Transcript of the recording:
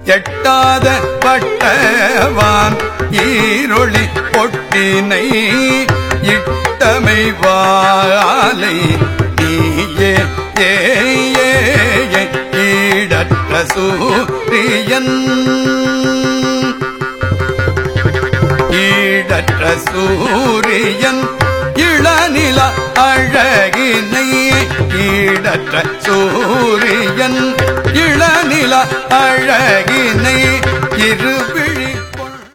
எட்டாத பட்டவான் ஈரொளி பொட்டினை இட்டமை வாழை நீயே ஏ ஈடற்ற சூரியன். ஈடற்ற சூரியன் இளநில அழகினை ஈடற்ற சூரியன் இள அழகினை இருவிழி